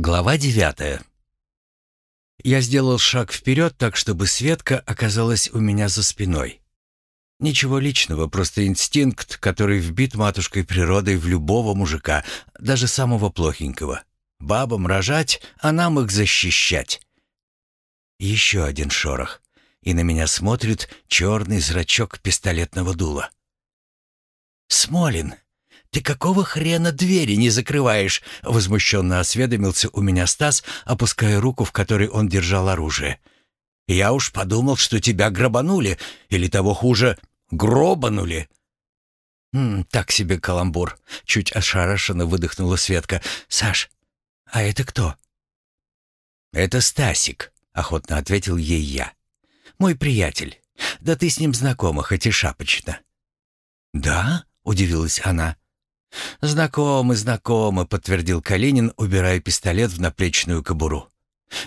Глава девятая. Я сделал шаг вперед так, чтобы Светка оказалась у меня за спиной. Ничего личного, просто инстинкт, который вбит матушкой природой в любого мужика, даже самого плохенького. Бабам рожать, а нам их защищать. Еще один шорох, и на меня смотрит черный зрачок пистолетного дула. «Смолин, ты какого хрена двери не закрываешь?» — возмущенно осведомился у меня Стас, опуская руку, в которой он держал оружие. «Я уж подумал, что тебя грабанули, или того хуже, гробанули». «М, «Так себе каламбур», — чуть ошарашенно выдохнула Светка. «Саш, а это кто?» «Это Стасик», — охотно ответил ей я. «Мой приятель. Да ты с ним знакома, хоть и шапочно». «Да?» — удивилась она. «Знакомы, знакомы», — подтвердил Калинин, убирая пистолет в наплечную кобуру.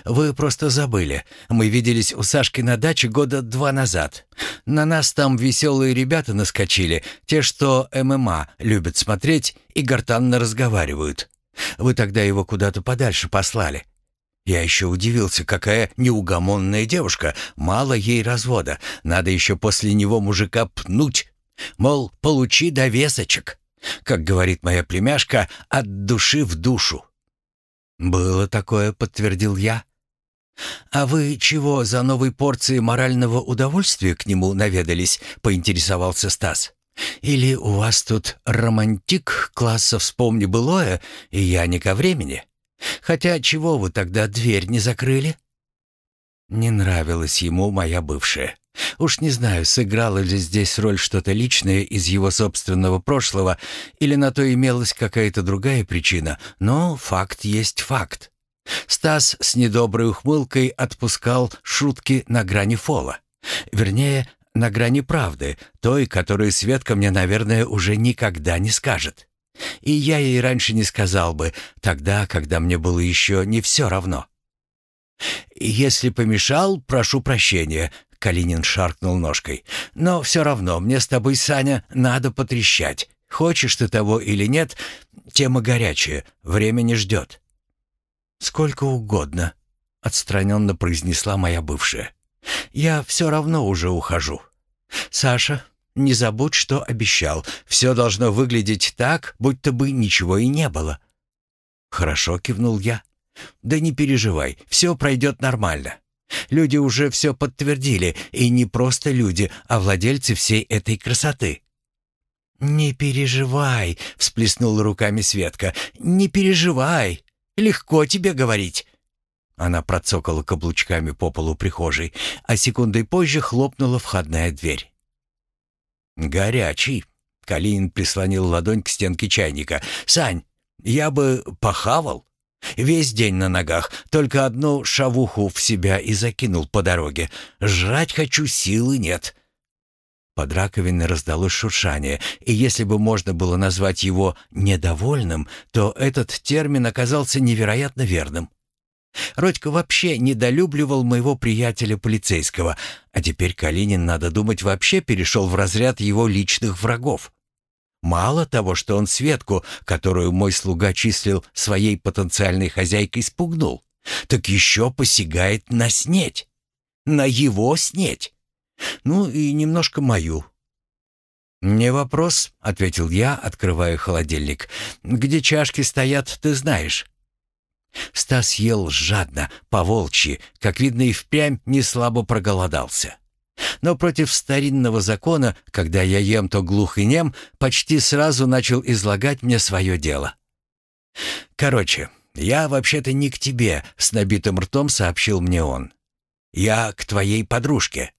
«Вы просто забыли. Мы виделись у Сашки на даче года два назад. На нас там веселые ребята наскочили, те, что ММА любят смотреть и гортанно разговаривают. Вы тогда его куда-то подальше послали. Я еще удивился, какая неугомонная девушка, мало ей развода, надо еще после него мужика пнуть, мол, получи довесочек». Как говорит моя племяшка, от души в душу. «Было такое», — подтвердил я. «А вы чего за новой порцией морального удовольствия к нему наведались?» — поинтересовался Стас. «Или у вас тут романтик класса «Вспомни былое» и я не ко времени? Хотя чего вы тогда дверь не закрыли?» Не нравилась ему моя бывшая. Уж не знаю, сыграло ли здесь роль что-то личное из его собственного прошлого, или на то имелась какая-то другая причина, но факт есть факт. Стас с недоброй ухмылкой отпускал шутки на грани фола. Вернее, на грани правды, той, которую Светка мне, наверное, уже никогда не скажет. И я ей раньше не сказал бы, тогда, когда мне было еще не все равно. «Если помешал, прошу прощения», Калинин шаркнул ножкой. «Но все равно мне с тобой, Саня, надо потрещать. Хочешь ты того или нет, тема горячая, время не ждет». «Сколько угодно», — отстраненно произнесла моя бывшая. «Я все равно уже ухожу. Саша, не забудь, что обещал. Все должно выглядеть так, будто бы ничего и не было». «Хорошо», — кивнул я. «Да не переживай, все пройдет нормально. Люди уже все подтвердили, и не просто люди, а владельцы всей этой красоты. «Не переживай», — всплеснула руками Светка, — «не переживай. Легко тебе говорить». Она процокала каблучками по полу прихожей, а секундой позже хлопнула входная дверь. «Горячий», — Калинин прислонил ладонь к стенке чайника. «Сань, я бы похавал». Весь день на ногах, только одну шавуху в себя и закинул по дороге. Жрать хочу, силы нет. Под раковиной раздалось шуршание, и если бы можно было назвать его «недовольным», то этот термин оказался невероятно верным. Родька вообще недолюбливал моего приятеля полицейского, а теперь Калинин, надо думать, вообще перешел в разряд его личных врагов. Мало того, что он Светку, которую мой слуга числил своей потенциальной хозяйкой, спугнул, так еще посягает на снеть. На его снеть. Ну и немножко мою. «Не вопрос», — ответил я, открывая холодильник. «Где чашки стоят, ты знаешь». Стас ел жадно, по-волчьи, как видно, и впрямь не слабо проголодался. Но против старинного закона, когда я ем то глух и нем, почти сразу начал излагать мне свое дело. «Короче, я вообще-то не к тебе», — с набитым ртом сообщил мне он. «Я к твоей подружке.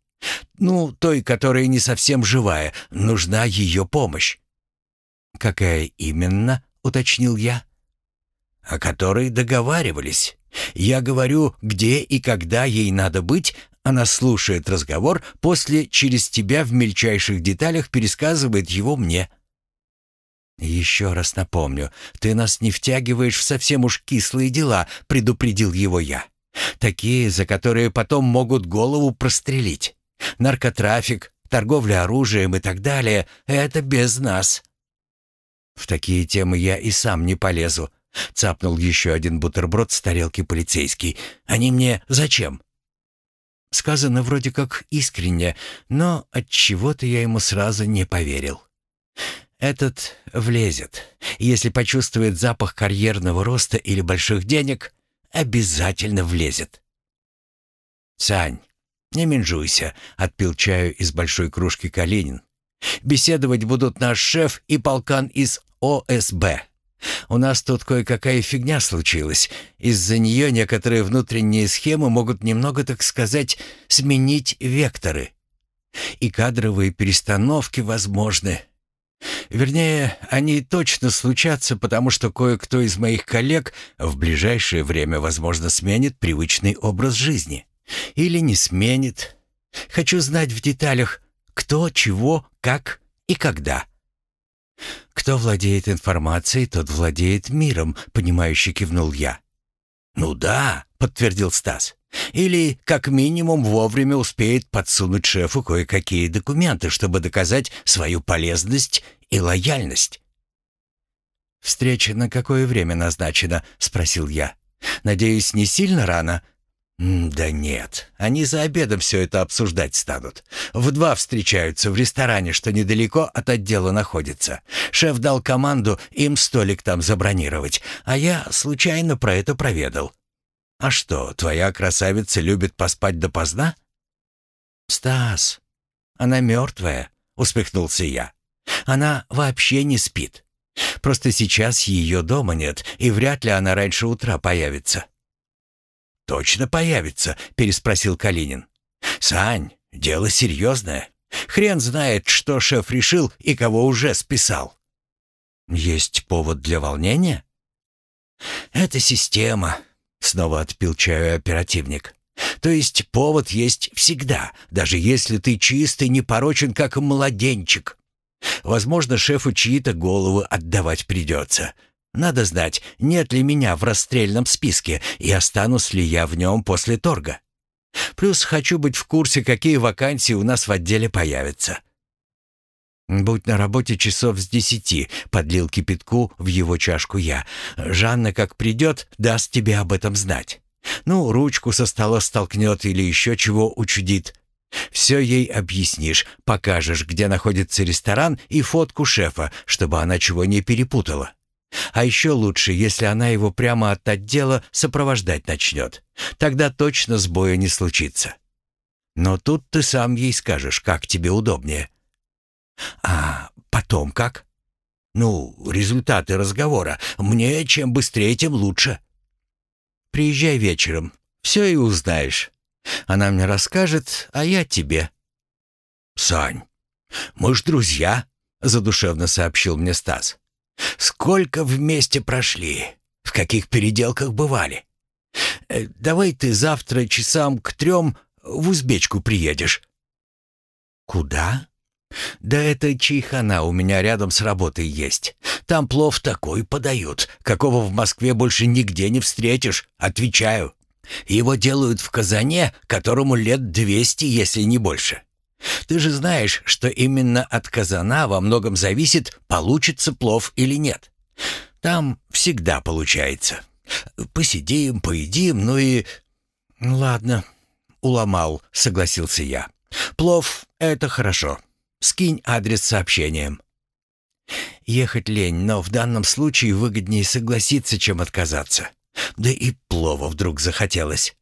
Ну, той, которая не совсем живая, нужна ее помощь». «Какая именно?» — уточнил я. «О которой договаривались. Я говорю, где и когда ей надо быть, она слушает разговор, после через тебя в мельчайших деталях пересказывает его мне. «Еще раз напомню, ты нас не втягиваешь в совсем уж кислые дела», — предупредил его я. «Такие, за которые потом могут голову прострелить. Наркотрафик, торговля оружием и так далее — это без нас». «В такие темы я и сам не полезу», — цапнул еще один бутерброд с тарелки полицейский. «Они мне зачем?» Сказано вроде как искренне, но от чего то я ему сразу не поверил. Этот влезет. Если почувствует запах карьерного роста или больших денег, обязательно влезет. «Сань, не менжуйся», — отпил чаю из большой кружки Калинин. «Беседовать будут наш шеф и полкан из ОСБ. У нас тут кое-какая фигня случилась. Из-за нее некоторые внутренние схемы могут немного, так сказать, сменить векторы. И кадровые перестановки возможны. Вернее, они точно случатся, потому что кое-кто из моих коллег в ближайшее время, возможно, сменит привычный образ жизни. Или не сменит. Хочу знать в деталях, кто, чего, как и когда. «Кто владеет информацией, тот владеет миром», — понимающе кивнул я. «Ну да», — подтвердил Стас. «Или, как минимум, вовремя успеет подсунуть шефу кое-какие документы, чтобы доказать свою полезность и лояльность». «Встреча на какое время назначена?» — спросил я. «Надеюсь, не сильно рано?» «Да нет, они за обедом все это обсуждать станут. В два встречаются в ресторане, что недалеко от отдела находится. Шеф дал команду им столик там забронировать, а я случайно про это проведал. А что, твоя красавица любит поспать допоздна?» «Стас, она мертвая», — усмехнулся я. «Она вообще не спит. Просто сейчас ее дома нет, и вряд ли она раньше утра появится». «Точно появится?» — переспросил Калинин. «Сань, дело серьезное. Хрен знает, что шеф решил и кого уже списал». «Есть повод для волнения?» «Это система», — снова отпил чаю оперативник. «То есть повод есть всегда, даже если ты чистый, непорочен, как младенчик. Возможно, шефу чьи-то головы отдавать придется. Надо знать, нет ли меня в расстрельном списке и останусь ли я в нем после торга. Плюс хочу быть в курсе, какие вакансии у нас в отделе появятся. «Будь на работе часов с десяти», — подлил кипятку в его чашку я. «Жанна, как придет, даст тебе об этом знать. Ну, ручку со стола столкнет или еще чего учудит. Все ей объяснишь, покажешь, где находится ресторан и фотку шефа, чтобы она чего не перепутала. А еще лучше, если она его прямо от отдела сопровождать начнет. Тогда точно сбоя не случится. Но тут ты сам ей скажешь, как тебе удобнее. А потом как? Ну, результаты разговора. Мне чем быстрее, тем лучше. Приезжай вечером. Все и узнаешь. Она мне расскажет, а я тебе. Сань, мы ж друзья, задушевно сообщил мне Стас. Сколько вместе прошли, в каких переделках бывали. Э, давай ты завтра часам к трем в Узбечку приедешь». «Куда?» «Да это чайхана у меня рядом с работой есть. Там плов такой подают, какого в Москве больше нигде не встретишь, отвечаю. Его делают в казане, которому лет двести, если не больше. Ты же знаешь, что именно от казана во многом зависит, получится плов или нет. Там всегда получается. Посидим, поедим, ну и... Ладно, уломал, согласился я. Плов — это хорошо. Скинь адрес сообщением. Ехать лень, но в данном случае выгоднее согласиться, чем отказаться. Да и плова вдруг захотелось.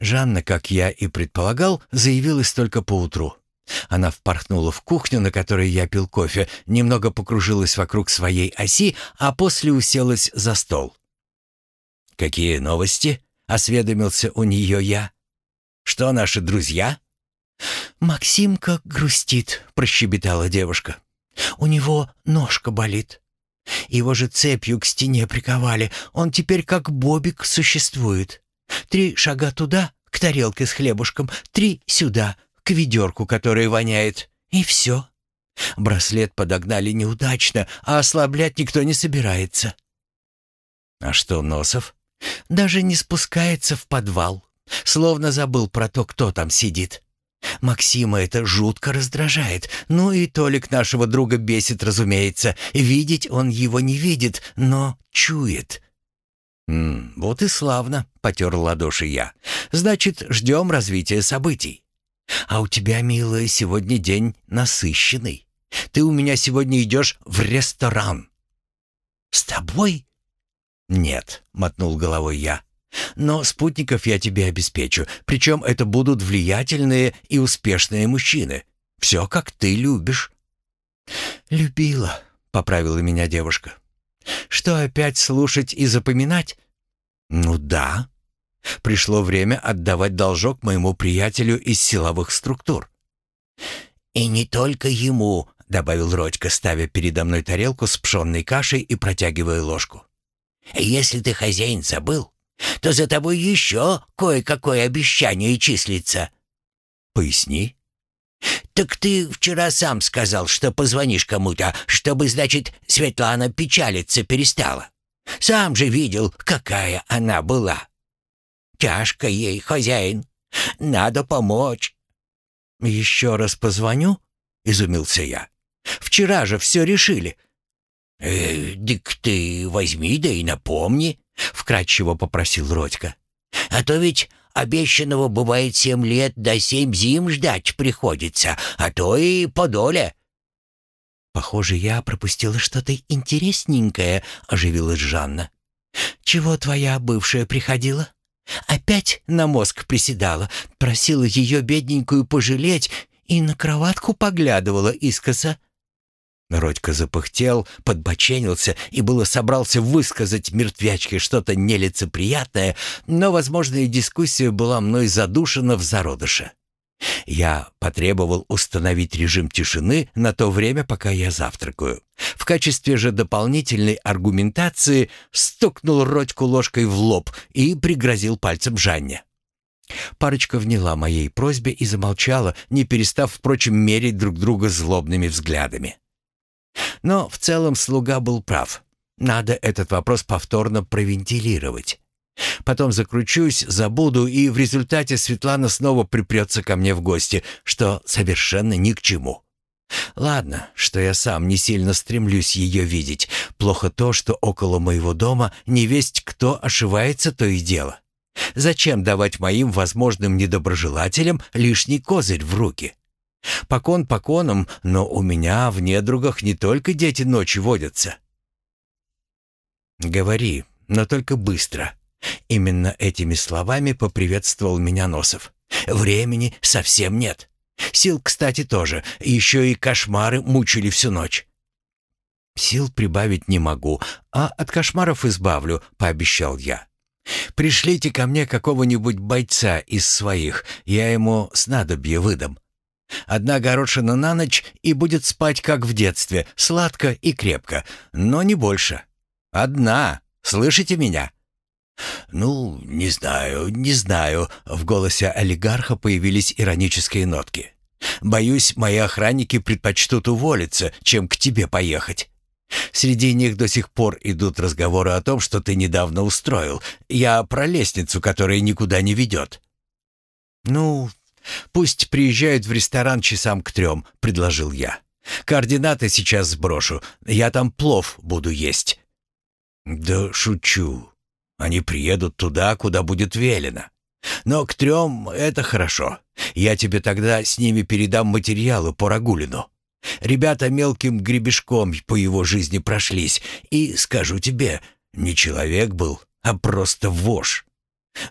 Жанна, как я и предполагал, заявилась только поутру. Она впорхнула в кухню, на которой я пил кофе, немного покружилась вокруг своей оси, а после уселась за стол. «Какие новости?» — осведомился у нее я. «Что наши друзья?» «Максимка грустит», — прощебетала девушка. «У него ножка болит. Его же цепью к стене приковали. Он теперь как Бобик существует. Три шага туда, к тарелке с хлебушком, три сюда, к ведерку, которое воняет. И все. Браслет подогнали неудачно, а ослаблять никто не собирается. А что, Носов? Даже не спускается в подвал. Словно забыл про то, кто там сидит. Максима это жутко раздражает. Ну и Толик нашего друга бесит, разумеется. Видеть он его не видит, но чует. «М -м, «Вот и славно», — потер ладоши я. «Значит, ждем развития событий». «А у тебя, милая, сегодня день насыщенный. Ты у меня сегодня идешь в ресторан». «С тобой?» «Нет», — мотнул головой я. Но спутников я тебе обеспечу, причем это будут влиятельные и успешные мужчины. Все, как ты любишь». «Любила», — поправила меня девушка. «Что, опять слушать и запоминать?» «Ну да. Пришло время отдавать должок моему приятелю из силовых структур». «И не только ему», — добавил Родька, ставя передо мной тарелку с пшенной кашей и протягивая ложку. «Если ты хозяин забыл, то за тобой еще кое-какое обещание числится». «Поясни». «Так ты вчера сам сказал, что позвонишь кому-то, чтобы, значит, Светлана печалиться перестала. Сам же видел, какая она была. Тяжко ей, хозяин. Надо помочь». «Еще раз позвоню?» — изумился я. «Вчера же все решили». «Э, дик ты возьми да и напомни», — вкратчиво попросил Родька. «А то ведь обещанного бывает семь лет до семь зим ждать приходится, а то и подоле». «Похоже, я пропустила что-то интересненькое», — оживилась Жанна. «Чего твоя бывшая приходила? Опять на мозг приседала, просила ее бедненькую пожалеть и на кроватку поглядывала искоса». Родька запыхтел, подбоченился и было собрался высказать мертвячке что-то нелицеприятное, но возможная дискуссия была мной задушена в зародыше. Я потребовал установить режим тишины на то время, пока я завтракаю. В качестве же дополнительной аргументации стукнул Родьку ложкой в лоб и пригрозил пальцем Жанне. Парочка вняла моей просьбе и замолчала, не перестав, впрочем, мерить друг друга злобными взглядами. Но в целом слуга был прав. Надо этот вопрос повторно провентилировать. Потом закручусь, забуду, и в результате Светлана снова припрется ко мне в гости, что совершенно ни к чему. Ладно, что я сам не сильно стремлюсь ее видеть. Плохо то, что около моего дома не весть кто ошивается, то и дело. Зачем давать моим возможным недоброжелателям лишний козырь в руки? Покон поконом, но у меня в недругах не только дети ночи водятся. Говори, но только быстро. Именно этими словами поприветствовал меня Носов. Времени совсем нет. Сил, кстати, тоже. Еще и кошмары мучили всю ночь. Сил прибавить не могу, а от кошмаров избавлю, пообещал я. Пришлите ко мне какого-нибудь бойца из своих, я ему снадобье выдам. Одна горошина на ночь и будет спать, как в детстве, сладко и крепко, но не больше. Одна, слышите меня?» «Ну, не знаю, не знаю», — в голосе олигарха появились иронические нотки. «Боюсь, мои охранники предпочтут уволиться, чем к тебе поехать. Среди них до сих пор идут разговоры о том, что ты недавно устроил. Я про лестницу, которая никуда не ведет». «Ну, «Пусть приезжают в ресторан часам к трем», — предложил я. «Координаты сейчас сброшу. Я там плов буду есть». «Да шучу. Они приедут туда, куда будет велено. Но к трем это хорошо. Я тебе тогда с ними передам материалы по Рагулину. Ребята мелким гребешком по его жизни прошлись, и, скажу тебе, не человек был, а просто вошь.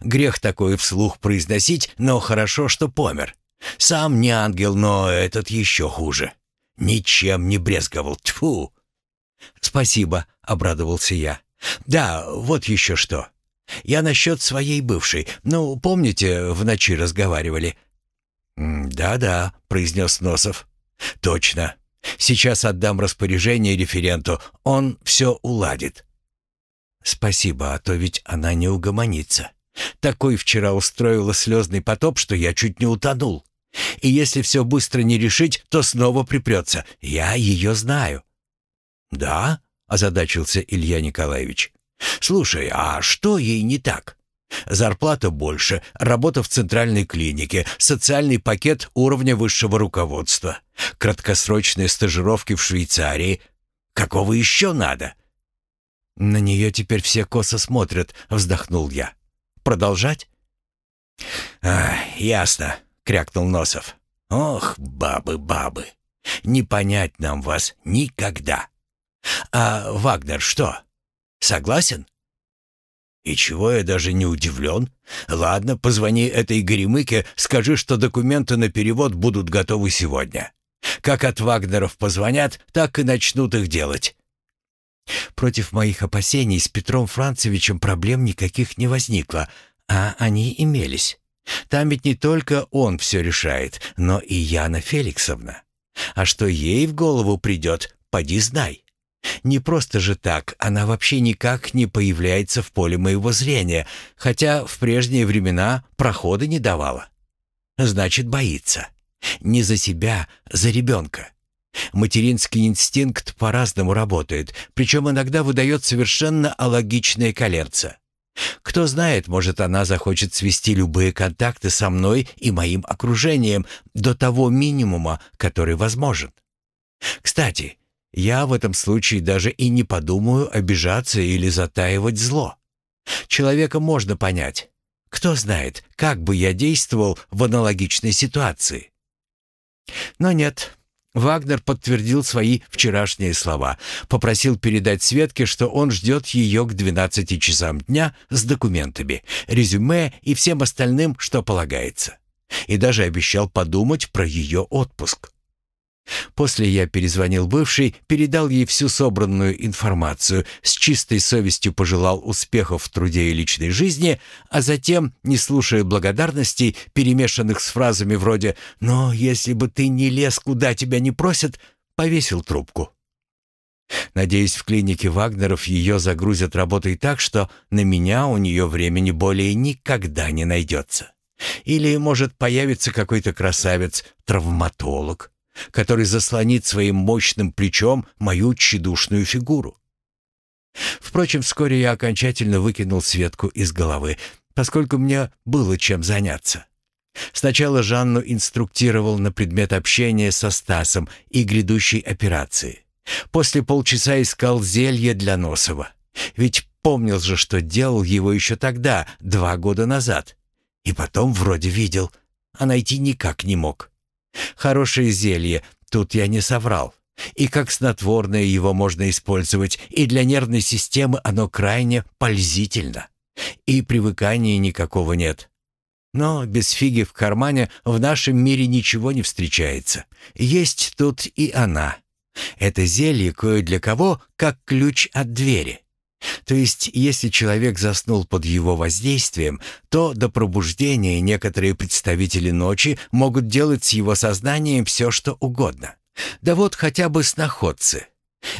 Грех такой вслух произносить, но хорошо, что помер. Сам не ангел, но этот еще хуже. Ничем не брезговал. Тьфу!» «Спасибо», — обрадовался я. «Да, вот еще что. Я насчет своей бывшей. Ну, помните, в ночи разговаривали?» «Да-да», — произнес Носов. «Точно. Сейчас отдам распоряжение референту. Он все уладит». «Спасибо, а то ведь она не угомонится». Такой вчера устроила слезный потоп, что я чуть не утонул. И если все быстро не решить, то снова припрется. Я ее знаю». «Да?» — озадачился Илья Николаевич. «Слушай, а что ей не так? Зарплата больше, работа в центральной клинике, социальный пакет уровня высшего руководства, краткосрочные стажировки в Швейцарии. Какого еще надо? На нее теперь все косо смотрят, вздохнул я. Продолжать? А, ясно, крякнул Носов. Ох, бабы, бабы. Не понять нам вас никогда. А Вагнер что? Согласен? И чего я даже не удивлен? Ладно, позвони этой Горемыке, скажи, что документы на перевод будут готовы сегодня. Как от Вагнеров позвонят, так и начнут их делать. Против моих опасений с Петром Францевичем проблем никаких не возникло, а они имелись. Там ведь не только он все решает, но и Яна Феликсовна. А что ей в голову придет, поди знай. Не просто же так, она вообще никак не появляется в поле моего зрения, хотя в прежние времена прохода не давала. Значит, боится. Не за себя, за ребенка. Материнский инстинкт по-разному работает, причем иногда выдает совершенно алогичные коленца. Кто знает, может, она захочет свести любые контакты со мной и моим окружением до того минимума, который возможен. Кстати, я в этом случае даже и не подумаю обижаться или затаивать зло. Человека можно понять. Кто знает, как бы я действовал в аналогичной ситуации. Но нет, Вагнер подтвердил свои вчерашние слова, попросил передать Светке, что он ждет ее к 12 часам дня с документами, резюме и всем остальным, что полагается. И даже обещал подумать про ее отпуск. После я перезвонил бывшей, передал ей всю собранную информацию, с чистой совестью пожелал успехов в труде и личной жизни, а затем, не слушая благодарностей, перемешанных с фразами вроде «Но если бы ты не лез, куда тебя не просят», повесил трубку. Надеюсь, в клинике Вагнеров ее загрузят работой так, что на меня у нее времени более никогда не найдется. Или, может, появится какой-то красавец, травматолог, который заслонит своим мощным плечом мою тщедушную фигуру. Впрочем, вскоре я окончательно выкинул Светку из головы, поскольку мне было чем заняться. Сначала Жанну инструктировал на предмет общения со Стасом и грядущей операции. После полчаса искал зелье для Носова. Ведь помнил же, что делал его еще тогда, два года назад. И потом вроде видел, а найти никак не мог. Хорошее зелье, тут я не соврал. И как снотворное его можно использовать, и для нервной системы оно крайне пользительно. И привыкания никакого нет. Но без фиги в кармане в нашем мире ничего не встречается. Есть тут и она. Это зелье кое для кого как ключ от двери. То есть, если человек заснул под его воздействием, то до пробуждения некоторые представители ночи могут делать с его сознанием все, что угодно. Да вот хотя бы сноходцы.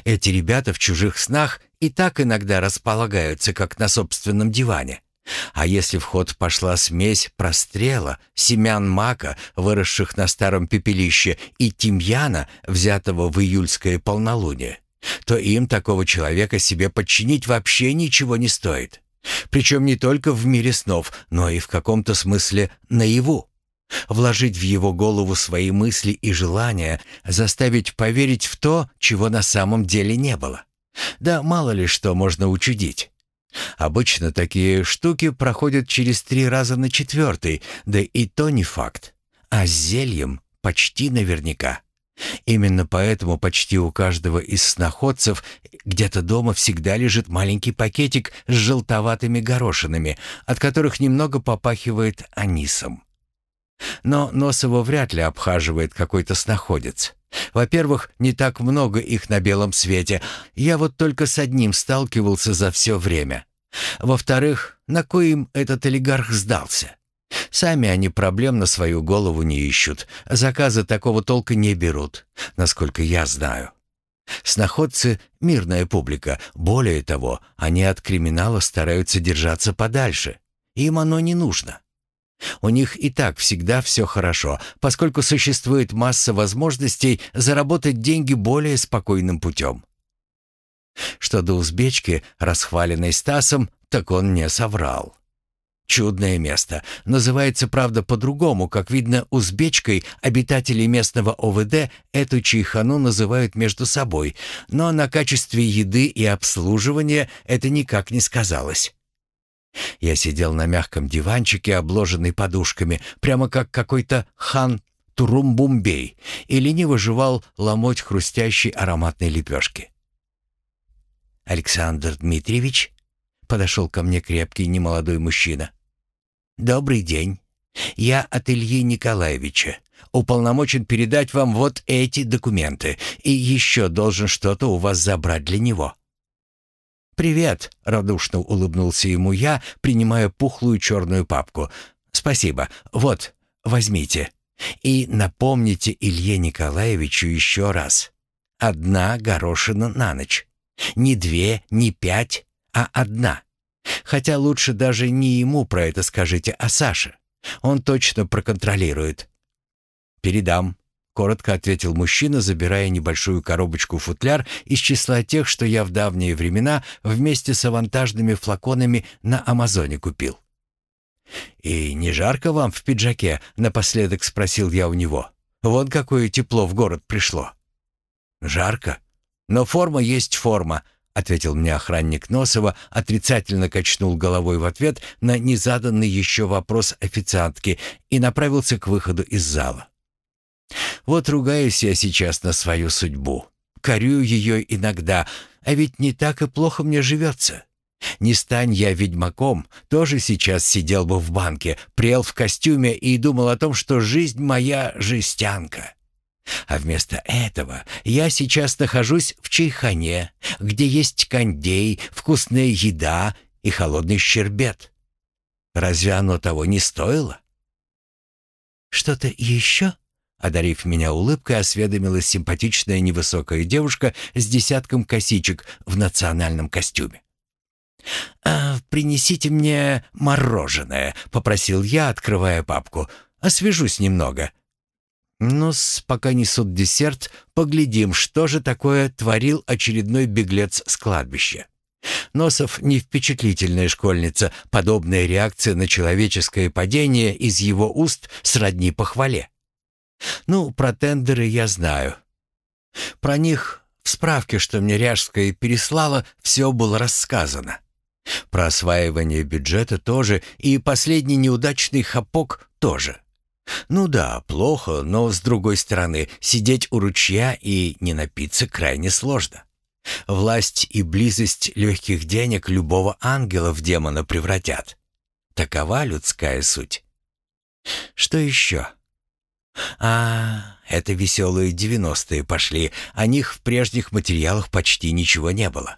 Эти ребята в чужих снах и так иногда располагаются, как на собственном диване. А если в ход пошла смесь прострела, семян мака, выросших на старом пепелище, и тимьяна, взятого в июльское полнолуние, то им такого человека себе подчинить вообще ничего не стоит. Причем не только в мире снов, но и в каком-то смысле наяву. Вложить в его голову свои мысли и желания, заставить поверить в то, чего на самом деле не было. Да мало ли что можно учудить. Обычно такие штуки проходят через три раза на четвертый, да и то не факт. А с зельем почти наверняка. Именно поэтому почти у каждого из сноходцев где-то дома всегда лежит маленький пакетик с желтоватыми горошинами, от которых немного попахивает анисом. Но Носово вряд ли обхаживает какой-то сноходец. Во-первых, не так много их на белом свете. Я вот только с одним сталкивался за все время. Во-вторых, на кой им этот олигарх сдался? Сами они проблем на свою голову не ищут, заказы такого толка не берут, насколько я знаю. Сноходцы — мирная публика. Более того, они от криминала стараются держаться подальше. Им оно не нужно. У них и так всегда все хорошо, поскольку существует масса возможностей заработать деньги более спокойным путем. Что до узбечки, расхваленной Стасом, так он не соврал. Чудное место. Называется, правда, по-другому. Как видно, узбечкой обитатели местного ОВД эту чайхану называют между собой. Но на качестве еды и обслуживания это никак не сказалось. Я сидел на мягком диванчике, обложенный подушками, прямо как какой-то хан Турумбумбей, и лениво жевал ломоть хрустящей ароматной лепешки. «Александр Дмитриевич?» — подошел ко мне крепкий немолодой мужчина. «Добрый день. Я от Ильи Николаевича. Уполномочен передать вам вот эти документы и еще должен что-то у вас забрать для него». «Привет», — радушно улыбнулся ему я, принимая пухлую черную папку. «Спасибо. Вот, возьмите. И напомните Илье Николаевичу еще раз. Одна горошина на ночь. Не две, не пять, а одна. Хотя лучше даже не ему про это скажите, а Саше. Он точно проконтролирует. «Передам», — коротко ответил мужчина, забирая небольшую коробочку-футляр из числа тех, что я в давние времена вместе с авантажными флаконами на Амазоне купил. «И не жарко вам в пиджаке?» — напоследок спросил я у него. «Вот какое тепло в город пришло». «Жарко. Но форма есть форма», ответил мне охранник Носова, отрицательно качнул головой в ответ на незаданный еще вопрос официантки и направился к выходу из зала. Вот ругаюсь я сейчас на свою судьбу. Корю ее иногда, а ведь не так и плохо мне живется. Не стань я ведьмаком, тоже сейчас сидел бы в банке, прел в костюме и думал о том, что жизнь моя жестянка. А вместо этого я сейчас нахожусь в чайхане, где есть кондей, вкусная еда и холодный щербет. Разве оно того не стоило? «Что-то еще?» Одарив меня улыбкой, осведомилась симпатичная невысокая девушка с десятком косичек в национальном костюме. «А, «Принесите мне мороженое», — попросил я, открывая папку. «Освежусь немного». Ну, пока несут десерт, поглядим, что же такое творил очередной беглец с кладбища. Носов не впечатлительная школьница, подобная реакция на человеческое падение из его уст сродни похвале. Ну, про тендеры я знаю. Про них в справке, что мне Ряжская переслала, все было рассказано. Про осваивание бюджета тоже и последний неудачный хапок тоже. Ну да, плохо, но с другой стороны, сидеть у ручья и не напиться крайне сложно. Власть и близость легких денег любого ангела в демона превратят. Такова людская суть. Что еще? А, это веселые девяностые пошли, о них в прежних материалах почти ничего не было.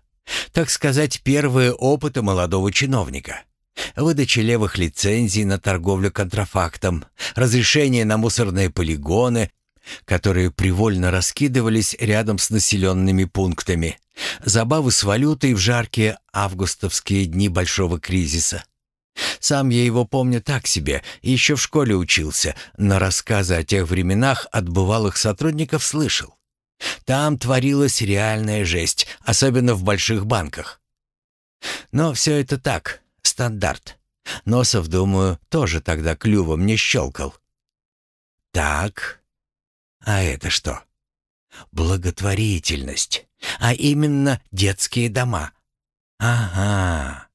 Так сказать, первые опыты молодого чиновника выдача левых лицензий на торговлю контрафактом, разрешение на мусорные полигоны, которые привольно раскидывались рядом с населенными пунктами, забавы с валютой в жаркие августовские дни большого кризиса. Сам я его помню так себе, еще в школе учился, но рассказы о тех временах от бывалых сотрудников слышал. Там творилась реальная жесть, особенно в больших банках. Но все это так, стандарт. Носов, думаю, тоже тогда клювом не щелкал. Так, а это что? Благотворительность, а именно детские дома. Ага.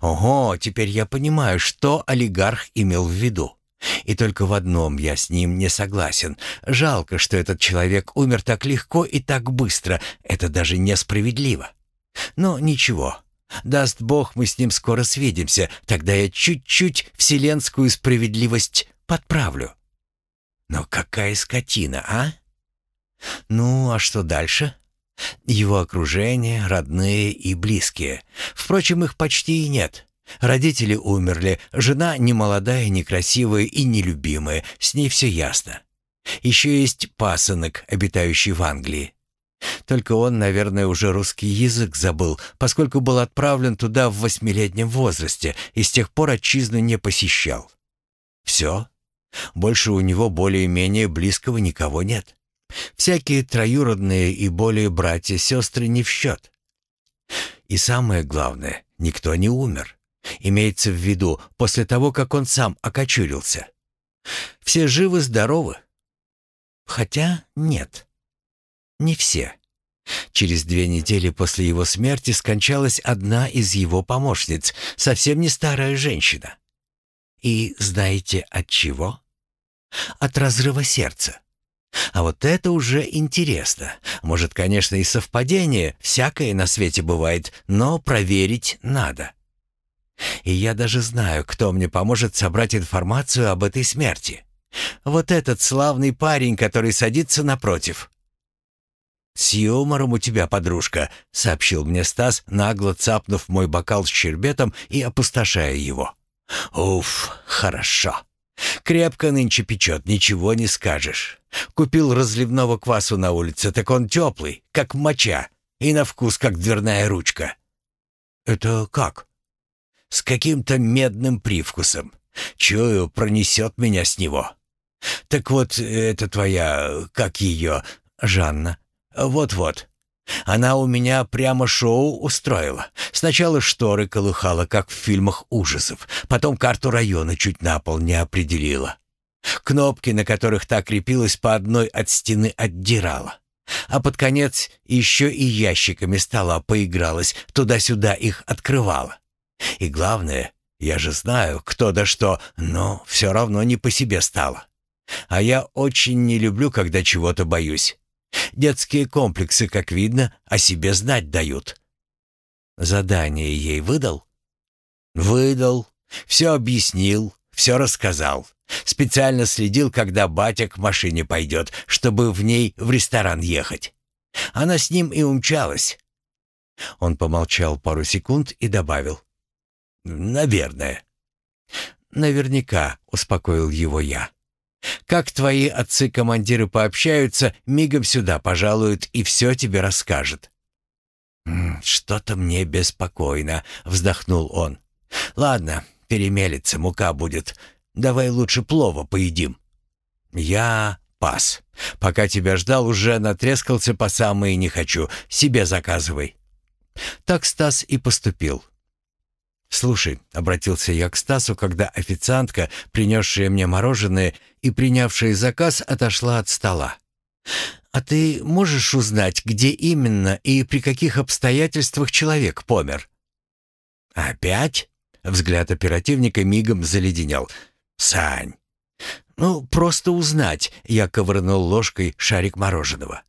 Ого, теперь я понимаю, что олигарх имел в виду. И только в одном я с ним не согласен. Жалко, что этот человек умер так легко и так быстро. Это даже несправедливо. Но ничего, Даст Бог, мы с ним скоро свидимся, тогда я чуть-чуть вселенскую справедливость подправлю. Но какая скотина, а? Ну, а что дальше? Его окружение, родные и близкие. Впрочем, их почти и нет. Родители умерли, жена не молодая, некрасивая и нелюбимая, с ней все ясно. Еще есть пасынок, обитающий в Англии. Только он, наверное, уже русский язык забыл, поскольку был отправлен туда в восьмилетнем возрасте и с тех пор отчизну не посещал. Все. Больше у него более-менее близкого никого нет. Всякие троюродные и более братья-сестры не в счет. И самое главное, никто не умер. Имеется в виду после того, как он сам окочурился. Все живы-здоровы? Хотя нет, не все. Через две недели после его смерти скончалась одна из его помощниц, совсем не старая женщина. И знаете от чего? От разрыва сердца. А вот это уже интересно. Может, конечно, и совпадение, всякое на свете бывает, но проверить надо. И я даже знаю, кто мне поможет собрать информацию об этой смерти. Вот этот славный парень, который садится напротив. «С юмором у тебя, подружка», — сообщил мне Стас, нагло цапнув мой бокал с щербетом и опустошая его. «Уф, хорошо. Крепко нынче печет, ничего не скажешь. Купил разливного квасу на улице, так он теплый, как моча, и на вкус, как дверная ручка». «Это как?» «С каким-то медным привкусом. Чую, пронесет меня с него». «Так вот, это твоя... как ее? Жанна?» «Вот-вот. Она у меня прямо шоу устроила. Сначала шторы колыхала, как в фильмах ужасов, потом карту района чуть на пол не определила. Кнопки, на которых та крепилась по одной от стены, отдирала. А под конец еще и ящиками стола поигралась, туда-сюда их открывала. И главное, я же знаю, кто да что, но все равно не по себе стало. А я очень не люблю, когда чего-то боюсь. Детские комплексы, как видно, о себе знать дают. Задание ей выдал? Выдал. Все объяснил, все рассказал. Специально следил, когда батя к машине пойдет, чтобы в ней в ресторан ехать. Она с ним и умчалась. Он помолчал пару секунд и добавил. «Наверное». «Наверняка», — успокоил его я. Как твои отцы-командиры пообщаются, мигом сюда пожалуют и все тебе расскажет». «Что-то мне беспокойно», — вздохнул он. «Ладно, перемелется, мука будет. Давай лучше плова поедим». «Я пас. Пока тебя ждал, уже натрескался по самые не хочу. Себе заказывай». Так Стас и поступил. «Слушай», — обратился я к Стасу, когда официантка, принесшая мне мороженое и принявшая заказ, отошла от стола. «А ты можешь узнать, где именно и при каких обстоятельствах человек помер?» «Опять?» — взгляд оперативника мигом заледенел. «Сань!» «Ну, просто узнать», — я ковырнул ложкой шарик мороженого.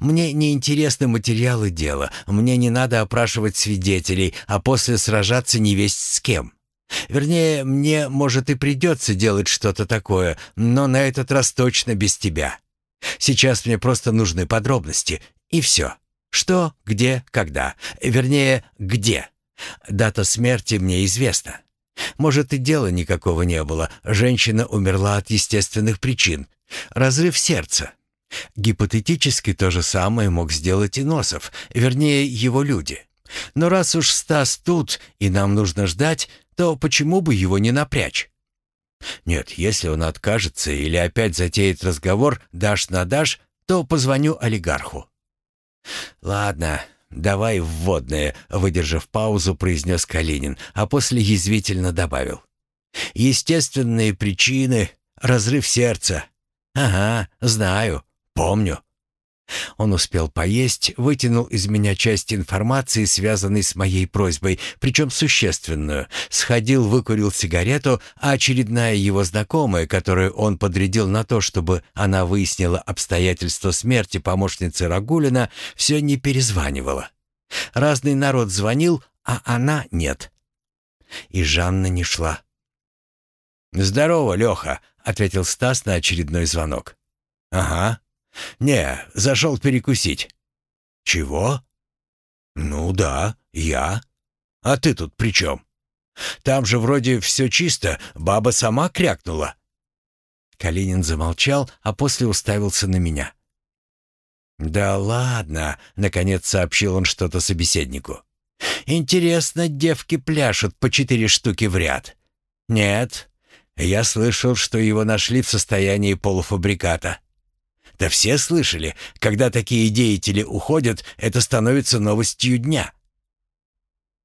Мне не интересны материалы дела, мне не надо опрашивать свидетелей, а после сражаться не весть с кем. Вернее, мне, может, и придется делать что-то такое, но на этот раз точно без тебя. Сейчас мне просто нужны подробности, и все. Что, где, когда. Вернее, где. Дата смерти мне известна. Может, и дела никакого не было. Женщина умерла от естественных причин. Разрыв сердца. Гипотетически то же самое мог сделать и Носов, вернее, его люди. Но раз уж Стас тут, и нам нужно ждать, то почему бы его не напрячь? Нет, если он откажется или опять затеет разговор дашь на дашь, то позвоню олигарху. Ладно, давай вводное, выдержав паузу, произнес Калинин, а после язвительно добавил. Естественные причины, разрыв сердца. Ага, знаю. «Помню». Он успел поесть, вытянул из меня часть информации, связанной с моей просьбой, причем существенную. Сходил, выкурил сигарету, а очередная его знакомая, которую он подрядил на то, чтобы она выяснила обстоятельства смерти помощницы Рагулина, все не перезванивала. Разный народ звонил, а она нет. И Жанна не шла. «Здорово, Леха», — ответил Стас на очередной звонок. «Ага», «Не, зашел перекусить». «Чего?» «Ну да, я. А ты тут при чем? Там же вроде все чисто, баба сама крякнула». Калинин замолчал, а после уставился на меня. «Да ладно», — наконец сообщил он что-то собеседнику. «Интересно, девки пляшут по четыре штуки в ряд. Нет, я слышал, что его нашли в состоянии полуфабриката. Да все слышали, когда такие деятели уходят, это становится новостью дня.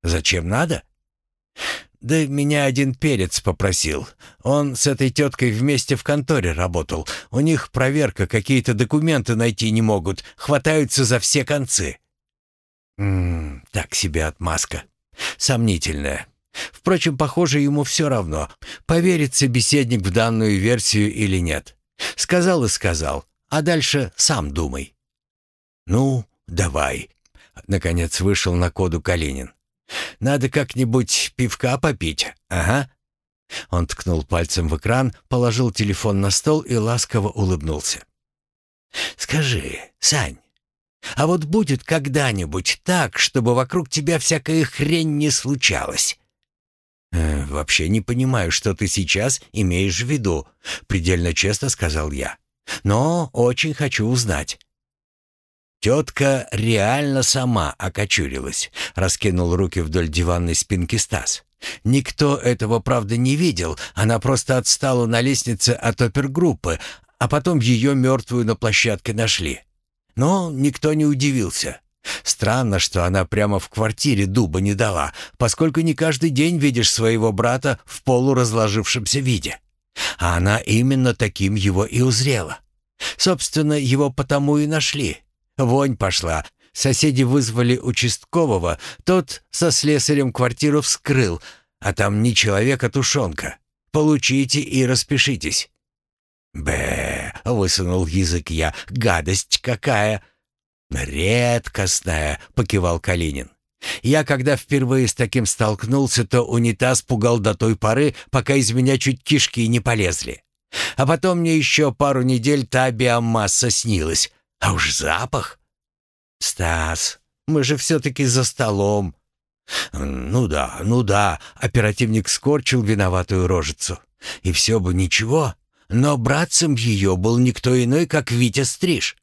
Зачем надо? «Да меня один перец попросил. Он с этой теткой вместе в конторе работал. У них проверка, какие-то документы найти не могут. Хватаются за все концы». «Ммм, так себе отмазка. Сомнительная. Впрочем, похоже, ему все равно, поверит собеседник в данную версию или нет. Сказал и сказал, а дальше сам думай». «Ну, давай», — наконец вышел на коду Калинин. Надо как-нибудь пивка попить, ага». Он ткнул пальцем в экран, положил телефон на стол и ласково улыбнулся. «Скажи, Сань, а вот будет когда-нибудь так, чтобы вокруг тебя всякая хрень не случалась?» «Э, «Вообще не понимаю, что ты сейчас имеешь в виду», — предельно честно сказал я. «Но очень хочу узнать». Тетка реально сама окочурилась, раскинул руки вдоль диванной спинки Стас. Никто этого, правда, не видел, она просто отстала на лестнице от опергруппы, а потом ее мертвую на площадке нашли. Но никто не удивился. Странно, что она прямо в квартире дуба не дала, поскольку не каждый день видишь своего брата в полуразложившемся виде. А она именно таким его и узрела. Собственно, его потому и нашли. Вонь пошла. Соседи вызвали участкового, тот со слесарем квартиру вскрыл, а там не человек, а тушенка. Получите и распишитесь». «Бе!» — высунул язык я. «Гадость какая!» «Редкостная!» — покивал Калинин. «Я, когда впервые с таким столкнулся, то унитаз пугал до той поры, пока из меня чуть кишки не полезли. А потом мне еще пару недель та биомасса снилась. А уж запах! Стас, мы же все-таки за столом. Ну да, ну да, оперативник скорчил виноватую рожицу. И все бы ничего, но братцем ее был никто иной, как Витя Стриж.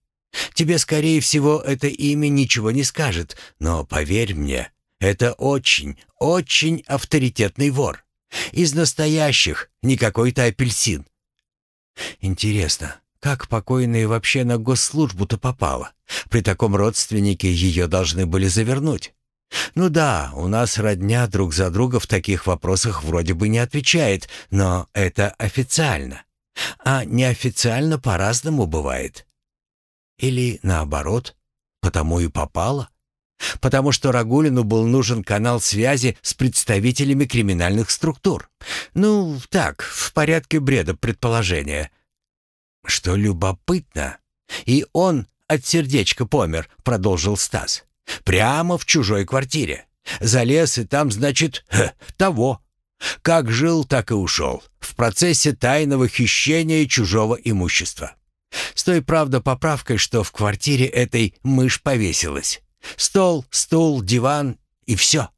Тебе, скорее всего, это имя ничего не скажет, но поверь мне, это очень, очень авторитетный вор. Из настоящих, не какой-то апельсин. Интересно, как покойная вообще на госслужбу-то попала? При таком родственнике ее должны были завернуть. Ну да, у нас родня друг за друга в таких вопросах вроде бы не отвечает, но это официально. А неофициально по-разному бывает. Или наоборот, потому и попала. Потому что Рагулину был нужен канал связи с представителями криминальных структур. Ну, так, в порядке бреда предположения. «Что любопытно, и он от сердечка помер», — продолжил Стас. «Прямо в чужой квартире. Залез и там, значит, ха, того. Как жил, так и ушел. В процессе тайного хищения чужого имущества. С той, правда, поправкой, что в квартире этой мышь повесилась. Стол, стул, диван и все.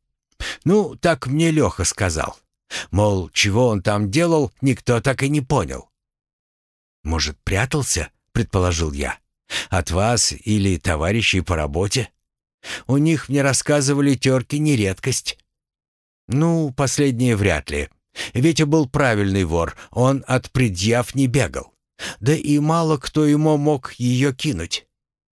Ну, так мне Леха сказал. Мол, чего он там делал, никто так и не понял. «Может, прятался?» — предположил я. «От вас или товарищей по работе? У них мне рассказывали терки не редкость». «Ну, последнее вряд ли. Витя был правильный вор, он от предъяв не бегал. Да и мало кто ему мог ее кинуть.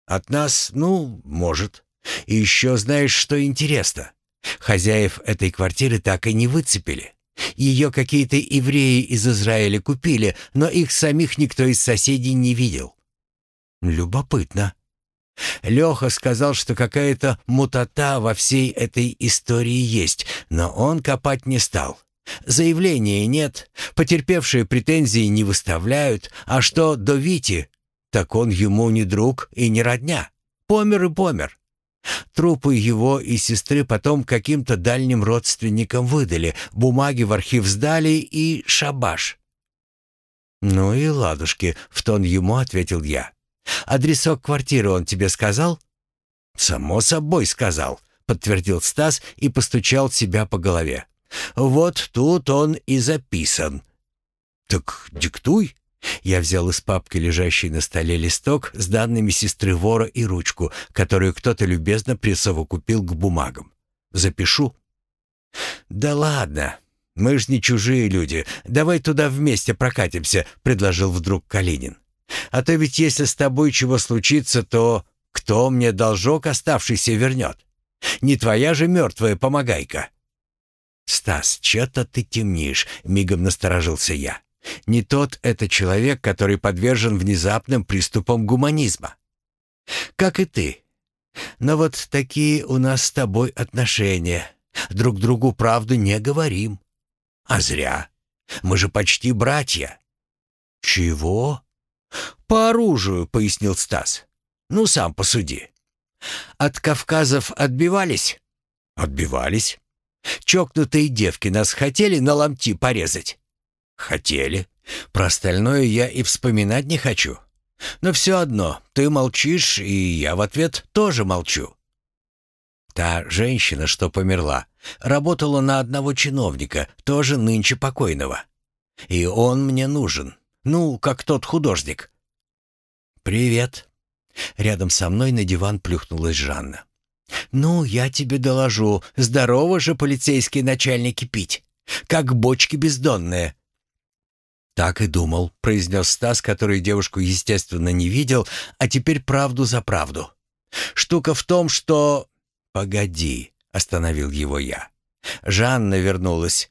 От нас, ну, может. И еще знаешь, что интересно? Хозяев этой квартиры так и не выцепили. Ее какие-то евреи из Израиля купили, но их самих никто из соседей не видел. Любопытно. Леха сказал, что какая-то мутата во всей этой истории есть, но он копать не стал. Заявления нет, потерпевшие претензии не выставляют, а что до Вити, так он ему не друг и не родня. Помер и помер. Трупы его и сестры потом каким-то дальним родственникам выдали, бумаги в архив сдали и шабаш. «Ну и ладушки», — в тон ему ответил я. «Адресок квартиры он тебе сказал?» «Само собой сказал», — подтвердил Стас и постучал себя по голове. «Вот тут он и записан». «Так диктуй», я взял из папки, лежащей на столе, листок с данными сестры вора и ручку, которую кто-то любезно присовокупил к бумагам. Запишу. «Да ладно, мы ж не чужие люди. Давай туда вместе прокатимся», — предложил вдруг Калинин. «А то ведь если с тобой чего случится, то кто мне должок оставшийся вернет? Не твоя же мертвая помогайка». «Стас, чё-то ты темнишь», — мигом насторожился я. «Не тот это человек, который подвержен внезапным приступам гуманизма. Как и ты. Но вот такие у нас с тобой отношения. Друг другу правду не говорим. А зря. Мы же почти братья». «Чего?» «По оружию», — пояснил Стас. «Ну, сам посуди. От Кавказов отбивались?» «Отбивались. Чокнутые девки нас хотели на ломти порезать?» «Хотели. Про остальное я и вспоминать не хочу. Но все одно, ты молчишь, и я в ответ тоже молчу». Та женщина, что померла, работала на одного чиновника, тоже нынче покойного. И он мне нужен. Ну, как тот художник. «Привет». Рядом со мной на диван плюхнулась Жанна. «Ну, я тебе доложу. Здорово же полицейские начальники пить. Как бочки бездонные». «Так и думал», — произнес Стас, который девушку, естественно, не видел, а теперь правду за правду. «Штука в том, что...» «Погоди», — остановил его я. Жанна вернулась.